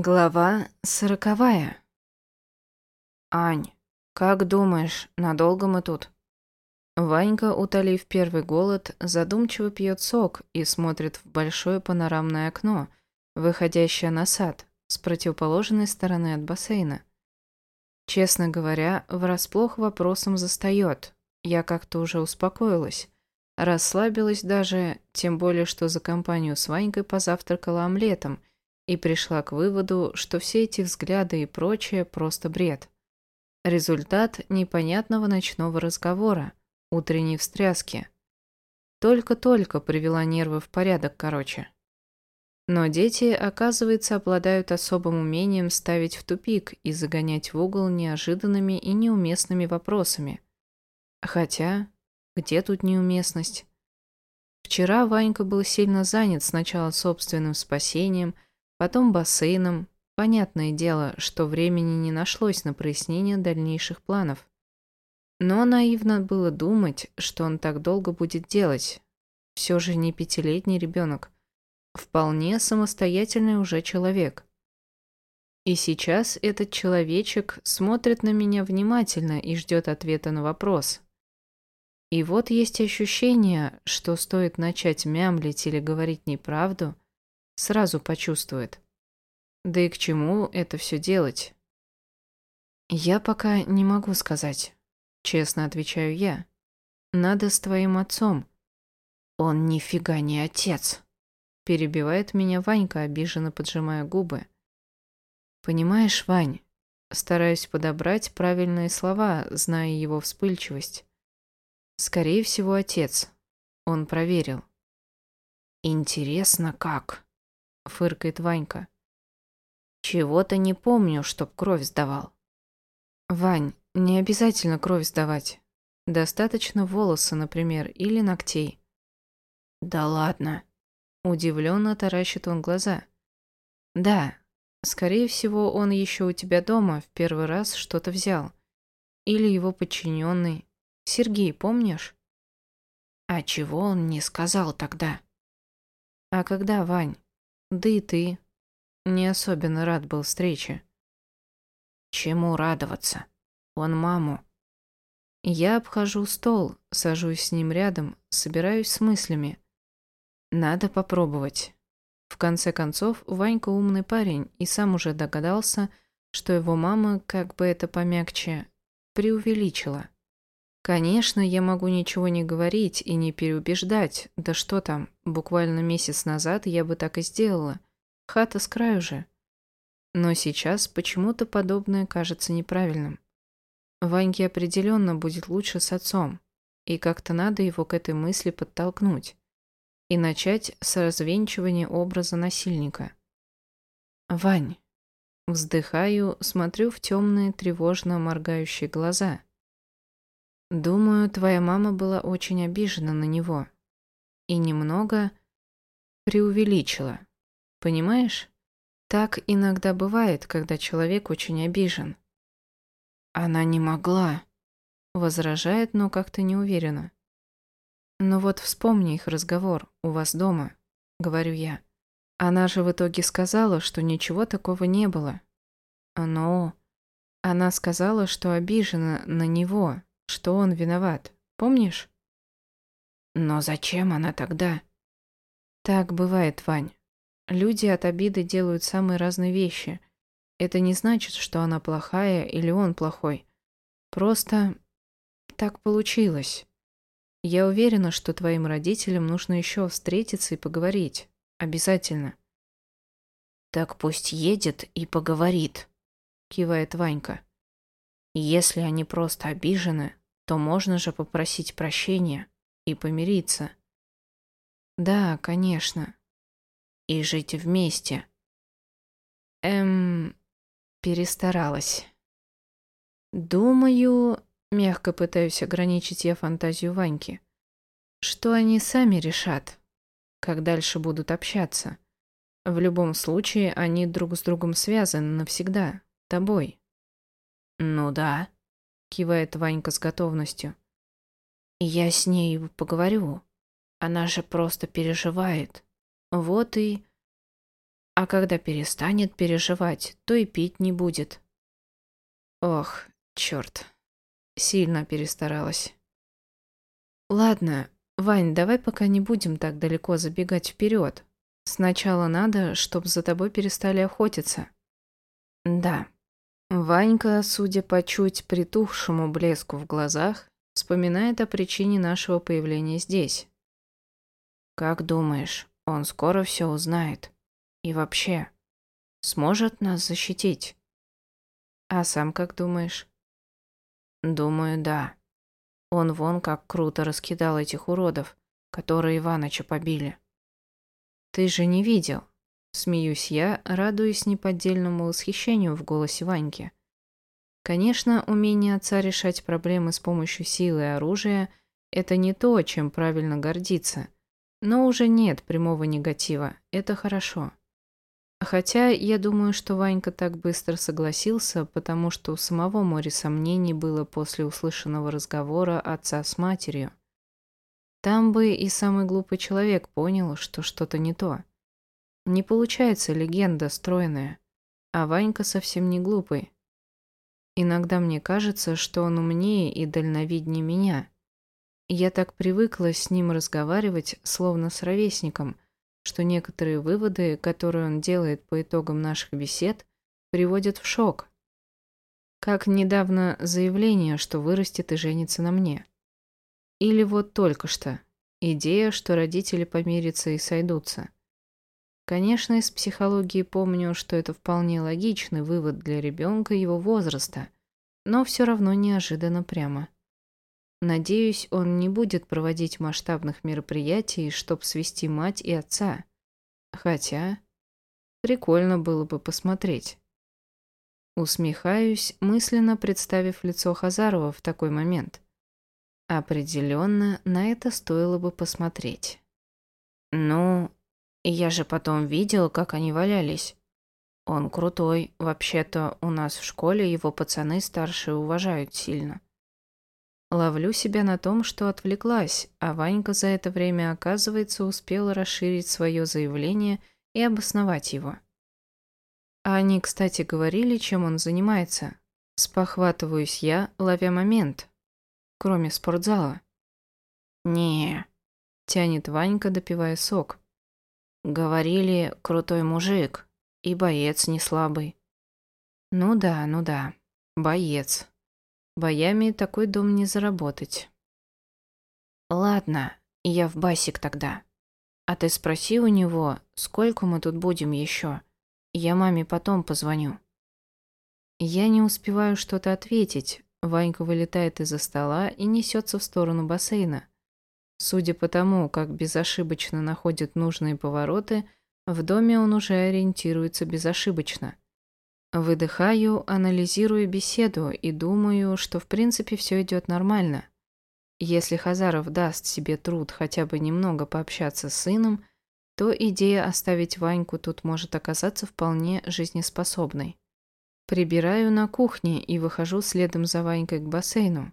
Глава сороковая. «Ань, как думаешь, надолго мы тут?» Ванька, утолив первый голод, задумчиво пьет сок и смотрит в большое панорамное окно, выходящее на сад, с противоположной стороны от бассейна. Честно говоря, врасплох вопросом застает. Я как-то уже успокоилась. Расслабилась даже, тем более, что за компанию с Ванькой позавтракала омлетом – и пришла к выводу, что все эти взгляды и прочее просто бред. Результат непонятного ночного разговора, утренней встряски. Только-только привела нервы в порядок, короче. Но дети, оказывается, обладают особым умением ставить в тупик и загонять в угол неожиданными и неуместными вопросами. Хотя, где тут неуместность? Вчера Ванька был сильно занят сначала собственным спасением – потом бассейном. Понятное дело, что времени не нашлось на прояснение дальнейших планов. Но наивно было думать, что он так долго будет делать. Все же не пятилетний ребенок. Вполне самостоятельный уже человек. И сейчас этот человечек смотрит на меня внимательно и ждет ответа на вопрос. И вот есть ощущение, что стоит начать мямлить или говорить неправду – Сразу почувствует. Да и к чему это все делать? Я пока не могу сказать. Честно отвечаю я. Надо с твоим отцом. Он нифига не отец. Перебивает меня Ванька, обиженно поджимая губы. Понимаешь, Вань, стараюсь подобрать правильные слова, зная его вспыльчивость. Скорее всего, отец. Он проверил. Интересно, как? Фыркает Ванька. Чего-то не помню, чтоб кровь сдавал. Вань, не обязательно кровь сдавать. Достаточно волосы, например, или ногтей. Да ладно. Удивленно таращит он глаза. Да, скорее всего, он еще у тебя дома в первый раз что-то взял. Или его подчиненный. Сергей, помнишь? А чего он не сказал тогда? А когда, Вань? Да и ты не особенно рад был встрече. Чему радоваться? Он маму. Я обхожу стол, сажусь с ним рядом, собираюсь с мыслями. Надо попробовать. В конце концов, Ванька умный парень и сам уже догадался, что его мама, как бы это помягче, преувеличила. Конечно, я могу ничего не говорить и не переубеждать. Да что там, буквально месяц назад я бы так и сделала. Хата с краю же. Но сейчас почему-то подобное кажется неправильным. Ваньке определенно будет лучше с отцом, и как-то надо его к этой мысли подтолкнуть и начать с развенчивания образа насильника. «Вань», вздыхаю, смотрю в темные тревожно моргающие глаза – Думаю, твоя мама была очень обижена на него. И немного преувеличила. Понимаешь? Так иногда бывает, когда человек очень обижен. Она не могла. Возражает, но как-то не уверена. Но вот вспомни их разговор у вас дома, говорю я. Она же в итоге сказала, что ничего такого не было. Но она сказала, что обижена на него, что он виноват, помнишь? Но зачем она тогда? Так бывает, Вань. Люди от обиды делают самые разные вещи. Это не значит, что она плохая или он плохой. Просто так получилось. Я уверена, что твоим родителям нужно еще встретиться и поговорить. Обязательно. Так пусть едет и поговорит, кивает Ванька. Если они просто обижены, то можно же попросить прощения и помириться. Да, конечно. И жить вместе. Эм, перестаралась. Думаю, мягко пытаюсь ограничить я фантазию Ваньки, что они сами решат, как дальше будут общаться. В любом случае, они друг с другом связаны навсегда, тобой. Ну да, кивает Ванька с готовностью. Я с ней поговорю. Она же просто переживает. Вот и... А когда перестанет переживать, то и пить не будет. Ох, черт. Сильно перестаралась. Ладно, Вань, давай пока не будем так далеко забегать вперед. Сначала надо, чтобы за тобой перестали охотиться. Да. Ванька, судя по чуть притухшему блеску в глазах, вспоминает о причине нашего появления здесь. Как думаешь, он скоро все узнает? И вообще, сможет нас защитить? А сам как думаешь? Думаю, да. Он вон как круто раскидал этих уродов, которые Иваныча побили. Ты же не видел. Смеюсь я, радуясь неподдельному восхищению в голосе Ваньки. Конечно, умение отца решать проблемы с помощью силы и оружия – это не то, чем правильно гордиться. Но уже нет прямого негатива, это хорошо. Хотя я думаю, что Ванька так быстро согласился, потому что у самого море сомнений было после услышанного разговора отца с матерью. Там бы и самый глупый человек понял, что что-то не то. Не получается легенда стройная, а Ванька совсем не глупый. Иногда мне кажется, что он умнее и дальновиднее меня. Я так привыкла с ним разговаривать, словно с ровесником – что некоторые выводы, которые он делает по итогам наших бесед, приводят в шок. Как недавно заявление, что вырастет и женится на мне. Или вот только что идея, что родители помирятся и сойдутся. Конечно, из психологии помню, что это вполне логичный вывод для ребенка его возраста, но все равно неожиданно прямо. Надеюсь, он не будет проводить масштабных мероприятий, чтобы свести мать и отца. Хотя, прикольно было бы посмотреть. Усмехаюсь, мысленно представив лицо Хазарова в такой момент. Определенно, на это стоило бы посмотреть. Ну, я же потом видел, как они валялись. Он крутой, вообще-то у нас в школе его пацаны старшие уважают сильно. Ловлю себя на том, что отвлеклась, а Ванька за это время, оказывается, успел расширить свое заявление и обосновать его. А они, кстати, говорили, чем он занимается. Спохватываюсь я, ловя момент. Кроме спортзала. не тянет Ванька, допивая сок. Говорили, крутой мужик и боец не слабый. Ну да, ну да, боец. Боями такой дом не заработать. Ладно, я в басик тогда. А ты спроси у него, сколько мы тут будем еще. Я маме потом позвоню. Я не успеваю что-то ответить. Ванька вылетает из-за стола и несется в сторону бассейна. Судя по тому, как безошибочно находит нужные повороты, в доме он уже ориентируется безошибочно. Выдыхаю, анализирую беседу и думаю, что в принципе все идет нормально. Если Хазаров даст себе труд хотя бы немного пообщаться с сыном, то идея оставить Ваньку тут может оказаться вполне жизнеспособной. Прибираю на кухне и выхожу следом за Ванькой к бассейну.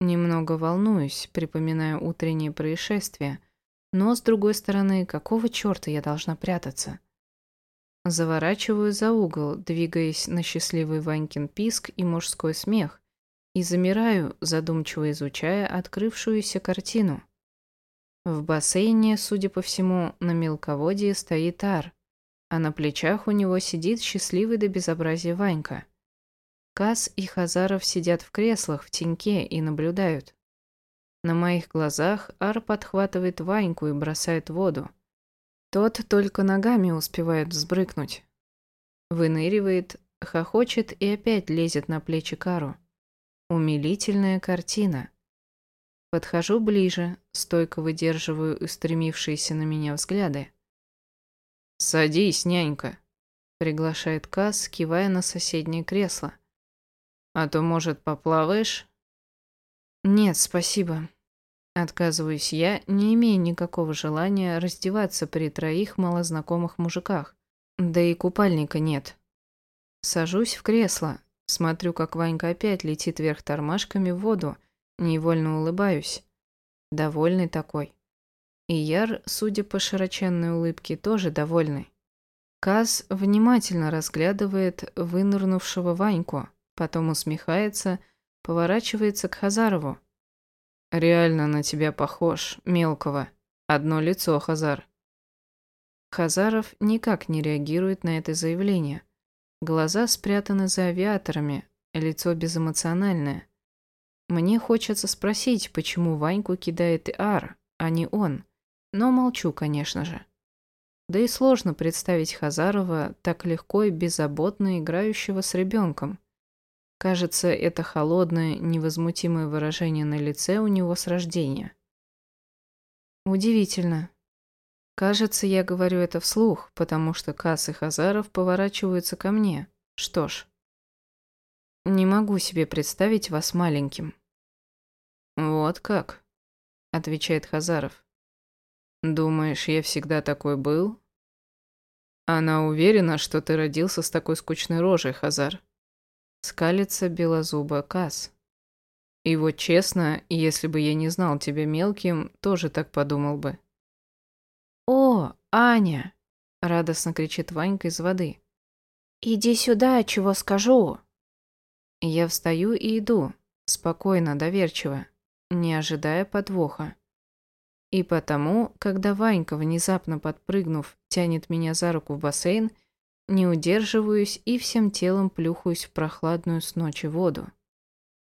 Немного волнуюсь, припоминаю утреннее происшествие, но, с другой стороны, какого черта я должна прятаться? Заворачиваю за угол, двигаясь на счастливый Ванькин писк и мужской смех, и замираю, задумчиво изучая открывшуюся картину. В бассейне, судя по всему, на мелководье стоит Ар, а на плечах у него сидит счастливый до безобразия Ванька. Кас и Хазаров сидят в креслах в теньке и наблюдают. На моих глазах Ар подхватывает Ваньку и бросает воду. Тот только ногами успевает взбрыкнуть. Выныривает, хохочет и опять лезет на плечи Кару. Умилительная картина. Подхожу ближе, стойко выдерживаю устремившиеся на меня взгляды. «Садись, нянька», — приглашает Кас, кивая на соседнее кресло. «А то, может, поплаваешь?» «Нет, спасибо», Отказываюсь я, не имея никакого желания раздеваться при троих малознакомых мужиках. Да и купальника нет. Сажусь в кресло, смотрю, как Ванька опять летит вверх тормашками в воду, невольно улыбаюсь. Довольный такой. И Яр, судя по широченной улыбке, тоже довольный. Каз внимательно разглядывает вынырнувшего Ваньку, потом усмехается, поворачивается к Хазарову. «Реально на тебя похож, мелкого. Одно лицо, Хазар». Хазаров никак не реагирует на это заявление. Глаза спрятаны за авиаторами, лицо безэмоциональное. Мне хочется спросить, почему Ваньку кидает Ар, а не он, но молчу, конечно же. Да и сложно представить Хазарова так легко и беззаботно играющего с ребенком. Кажется, это холодное, невозмутимое выражение на лице у него с рождения. Удивительно. Кажется, я говорю это вслух, потому что Кас и Хазаров поворачиваются ко мне. Что ж, не могу себе представить вас маленьким. Вот как, отвечает Хазаров. Думаешь, я всегда такой был? Она уверена, что ты родился с такой скучной рожей, Хазар. Скалится белозубая Кас. И вот честно, если бы я не знал тебя мелким, тоже так подумал бы. «О, Аня!» — радостно кричит Ванька из воды. «Иди сюда, чего скажу!» Я встаю и иду, спокойно, доверчиво, не ожидая подвоха. И потому, когда Ванька, внезапно подпрыгнув, тянет меня за руку в бассейн, не удерживаюсь и всем телом плюхаюсь в прохладную с ночи воду.